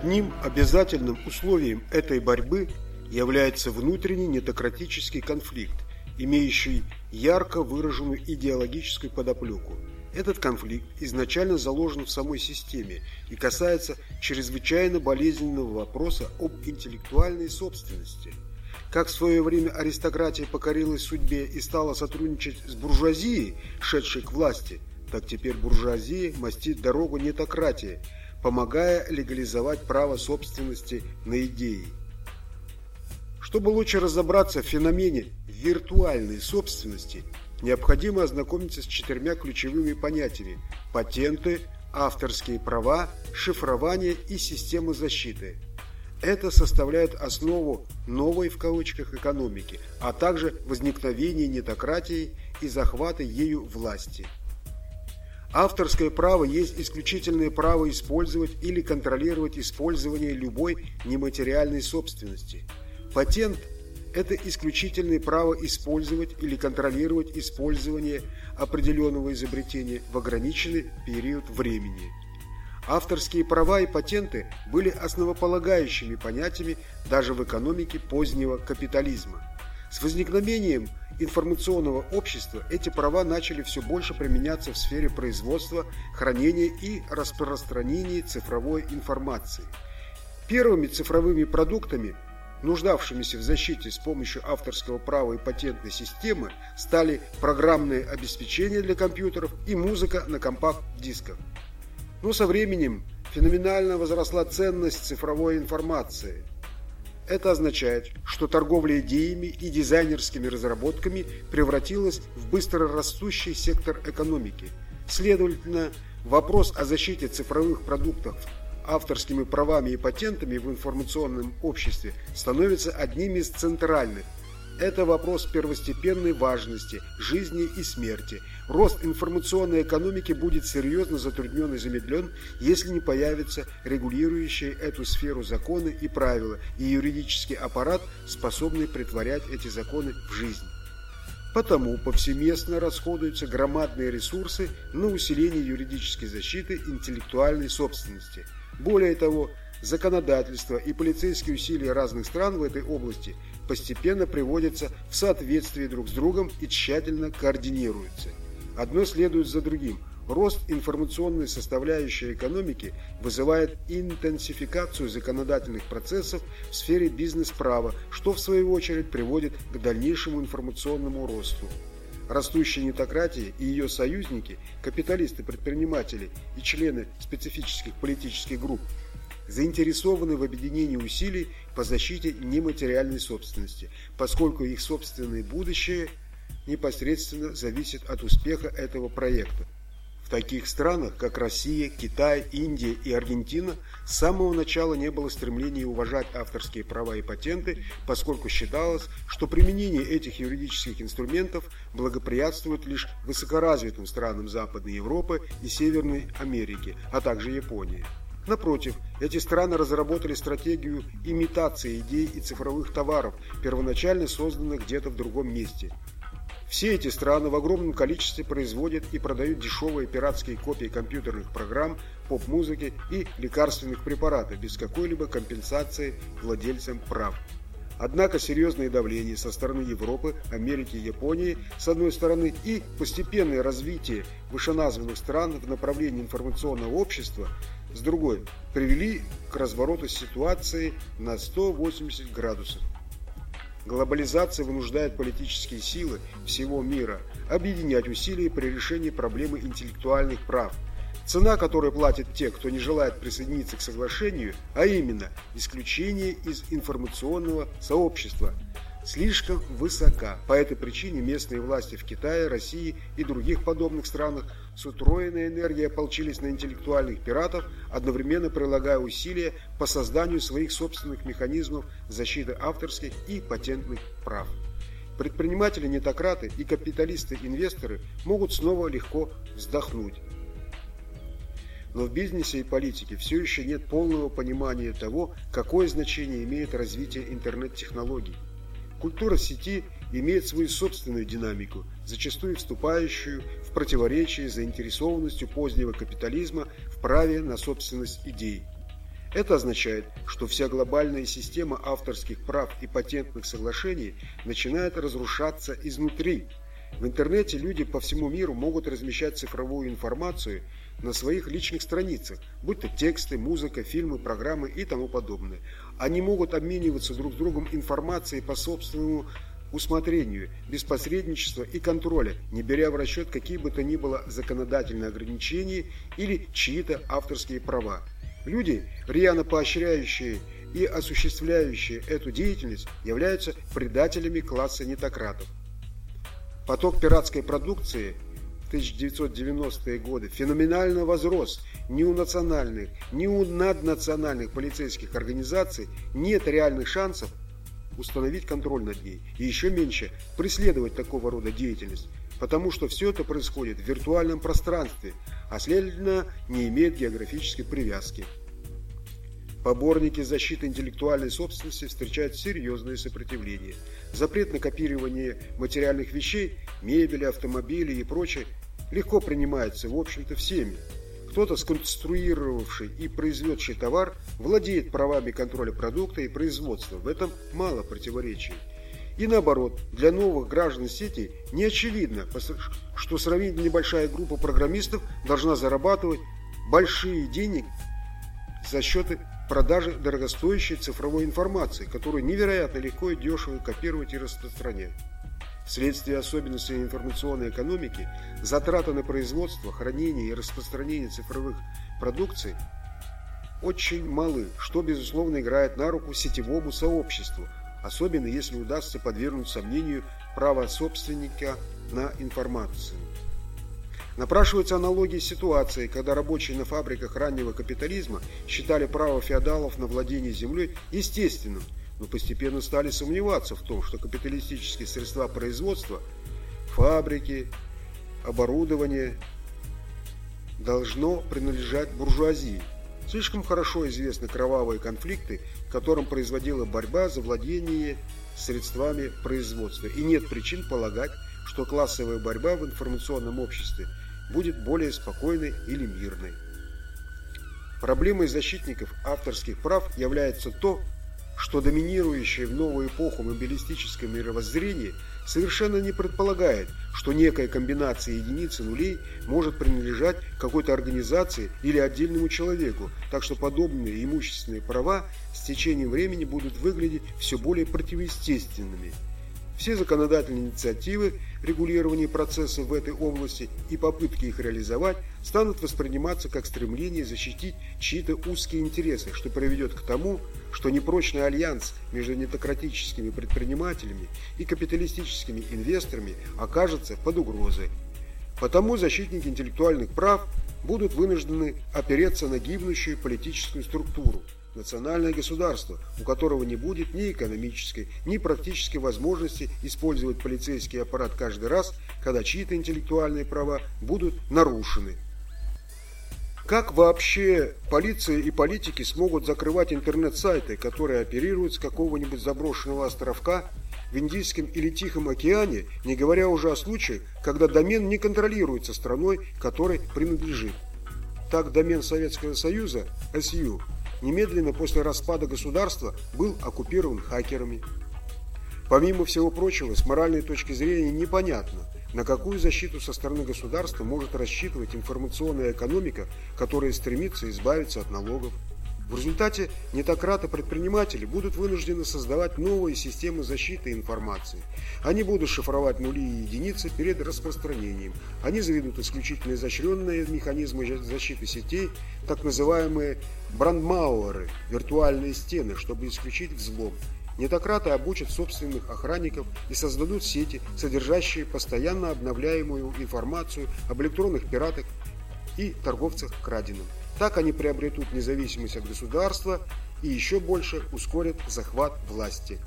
Одним обязательным условием этой борьбы является внутренний нетократический конфликт, имеющий ярко выраженную идеологическую подоплеку. Этот конфликт изначально заложен в самой системе и касается чрезвычайно болезненного вопроса об интеллектуальной собственности. Как в свое время аристократия покорилась судьбе и стала сотрудничать с буржуазией, шедшей к власти, так теперь буржуазия мастит дорогу нетократии, помогая легализовать право собственности на идеи. Чтобы лучше разобраться в феномене виртуальной собственности, необходимо ознакомиться с четырьмя ключевыми понятиями – патенты, авторские права, шифрование и система защиты. Это составляет основу «новой» в кавычках экономики, а также возникновение нетократии и захвата ею власти. Авторское право есть исключительное право использовать или контролировать использование любой нематериальной собственности. Патент – это исключительное право использовать или контролировать использование определенного изобретения в ограниченный период времени. Авторские права и патенты были основополагающими понятиями даже в экономике позднего капитализма. С возникновением информационного общества эти права начали все больше применяться в сфере производства, хранения и распространения цифровой информации. Первыми цифровыми продуктами – нуждавшимися в защите с помощью авторского права и патентной системы, стали программное обеспечение для компьютеров и музыка на компакт-дисках. Но со временем феноменально возросла ценность цифровой информации. Это означает, что торговля идеями и дизайнерскими разработками превратилась в быстро растущий сектор экономики. Следовательно, вопрос о защите цифровых продуктов авторскими правами и патентами в информационном обществе становится одним из центральных. Это вопрос первостепенной важности, жизни и смерти. Рост информационной экономики будет серьезно затруднен и замедлен, если не появятся регулирующие эту сферу законы и правила, и юридический аппарат, способный притворять эти законы в жизнь. Потому повсеместно расходуются громадные ресурсы на усиление юридической защиты интеллектуальной собственности – более того, законодательство и полицейские усилия разных стран в этой области постепенно приводятся в соответствие друг с другом и тщательно координируются. Одно следует за другим. Рост информационной составляющей экономики вызывает интенсификацию законодательных процессов в сфере бизнес-права, что в свою очередь приводит к дальнейшему информационному росту. Растущая нетократия и ее союзники, капиталисты-предприниматели и члены специфических политических групп, заинтересованы в объединении усилий по защите нематериальной собственности, поскольку их собственное будущее непосредственно зависит от успеха этого проекта. В таких странах, как Россия, Китай, Индия и Аргентина, с самого начала не было стремления уважать авторские права и патенты, поскольку считалось, что применение этих юридических инструментов благоприятствует лишь высокоразвитым странам Западной Европы и Северной Америки, а также Японии. Напротив, эти страны разработали стратегию имитации идей и цифровых товаров, первоначально созданных где-то в другом месте – все эти страны в огромном количестве производят и продают дешевые пиратские копии компьютерных программ, поп-музыки и лекарственных препаратов без какой-либо компенсации владельцам прав. Однако серьезное давление со стороны Европы, Америки и Японии с одной стороны и постепенное развитие вышеназванных стран в направлении информационного общества с другой привели к развороту ситуации на 180 градусов. Глобализация вынуждает политические силы всего мира объединять усилия при решении проблемы интеллектуальных прав. Цена, которую платят те, кто не желает присоединиться к соглашению, а именно исключение из информационного сообщества – слишком высока. По этой причине местные власти в Китае, России и других подобных странах с утроенной энергией ополчились на интеллектуальных пиратов, одновременно прилагая усилия по созданию своих собственных механизмов защиты авторских и патентных прав. Предприниматели-нетократы и капиталисты-инвесторы могут снова легко вздохнуть. Но в бизнесе и политике все еще нет полного понимания того, какое значение имеет развитие интернет-технологий. Культура сети имеет свою собственную динамику, зачастую вступающую в противоречие с заинтересованностью позднего капитализма в праве на собственность идей. Это означает, что вся глобальная система авторских прав и патентных соглашений начинает разрушаться изнутри. В интернете люди по всему миру могут размещать цифровую информацию на своих личных страницах, будь то тексты, музыка, фильмы, программы и тому подобное. Они могут обмениваться друг с другом информацией по собственному усмотрению, без посредничества и контроля, не беря в расчет какие бы то ни было законодательные ограничения или чьи-то авторские права. Люди, рьяно поощряющие и осуществляющие эту деятельность, являются предателями класса нетократов. Поток пиратской продукции в 1990-е годы феноменально возрос. Ни у национальных, ни у наднациональных полицейских организаций нет реальных шансов установить контроль над ней и еще меньше преследовать такого рода деятельность, потому что все это происходит в виртуальном пространстве, а следовательно не имеет географической привязки. Поборники защиты интеллектуальной собственности встречают серьезное сопротивление. Запрет на копирование материальных вещей, мебели, автомобилей и прочее легко принимается, в общем-то, всеми. Кто-то, сконструировавший и произведший товар, владеет правами контроля продукта и производства. В этом мало противоречий. И наоборот, для новых граждан сети не очевидно, что сравнительно небольшая группа программистов должна зарабатывать большие денег за счет продажи дорогостоящей цифровой информации, которую невероятно легко и дешево копировать и распространять. Вследствие особенностей информационной экономики, затраты на производство, хранение и распространение цифровых продукций очень малы, что, безусловно, играет на руку сетевому сообществу, особенно если удастся подвергнуть сомнению право собственника на информацию. Напрашиваются аналогии ситуации, когда рабочие на фабриках раннего капитализма считали право феодалов на владение землей естественным – но постепенно стали сомневаться в том, что капиталистические средства производства, фабрики, оборудование должно принадлежать буржуазии. Слишком хорошо известны кровавые конфликты, которым производила борьба за владение средствами производства. И нет причин полагать, что классовая борьба в информационном обществе будет более спокойной или мирной. Проблемой защитников авторских прав является то, что доминирующее в новую эпоху мобилистическое мировоззрение совершенно не предполагает, что некая комбинация единиц и нулей может принадлежать какой-то организации или отдельному человеку, так что подобные имущественные права с течением времени будут выглядеть все более противоестественными – все законодательные инициативы регулирования процессов в этой области и попытки их реализовать станут восприниматься как стремление защитить чьи-то узкие интересы, что приведет к тому, что непрочный альянс между нетократическими предпринимателями и капиталистическими инвесторами окажется под угрозой. Потому защитники интеллектуальных прав будут вынуждены опереться на гибнущую политическую структуру, национальное государство, у которого не будет ни экономической, ни практической возможности использовать полицейский аппарат каждый раз, когда чьи-то интеллектуальные права будут нарушены. Как вообще полиция и политики смогут закрывать интернет-сайты, которые оперируют с какого-нибудь заброшенного островка в Индийском или Тихом океане, не говоря уже о случае, когда домен не контролируется страной, которой принадлежит? Так домен Советского Союза, СЮ, немедленно после распада государства был оккупирован хакерами. Помимо всего прочего, с моральной точки зрения непонятно, на какую защиту со стороны государства может рассчитывать информационная экономика, которая стремится избавиться от налогов. В результате нетократы-предприниматели будут вынуждены создавать новые системы защиты информации. Они будут шифровать нули и единицы перед распространением. Они заведут исключительно изощренные механизмы защиты сетей, так называемые брандмауэры, виртуальные стены, чтобы исключить взлом. Нетократы обучат собственных охранников и создадут сети, содержащие постоянно обновляемую информацию об электронных пиратах и торговцах краденым. Так они приобретут независимость от государства и еще больше ускорят захват власти.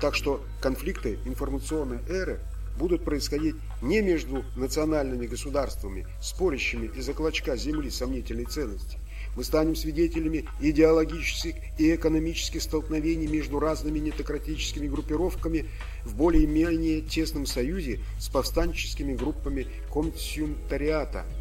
Так что конфликты информационной эры будут происходить не между национальными государствами, спорящими из-за клочка земли сомнительной ценности. Мы станем свидетелями идеологических и экономических столкновений между разными нетократическими группировками в более-менее тесном союзе с повстанческими группами комсюнтариата –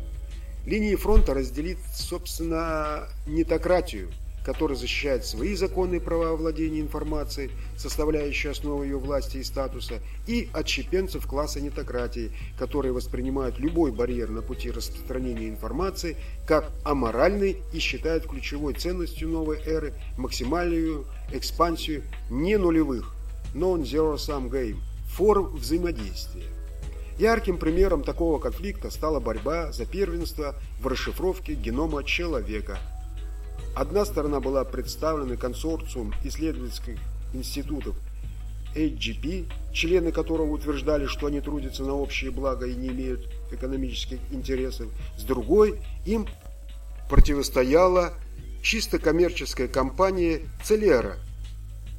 Линии фронта разделит, собственно, нетократию – который защищает свои законные права владения информацией, составляющей основу ее власти и статуса, и отщепенцев класса нетократии, которые воспринимают любой барьер на пути распространения информации как аморальный и считают ключевой ценностью новой эры максимальную экспансию не нулевых non-zero-sum game форм взаимодействия. Ярким примером такого конфликта стала борьба за первенство в расшифровке генома человека – Одна сторона была представлена консорциум исследовательских институтов HGP, члены которого утверждали, что они трудятся на общее благо и не имеют экономических интересов. С другой, им противостояла чисто коммерческая компания Целера,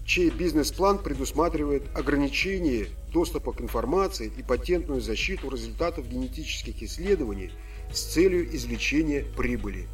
чей бизнес-план предусматривает ограничение доступа к информации и патентную защиту результатов генетических исследований с целью извлечения прибыли.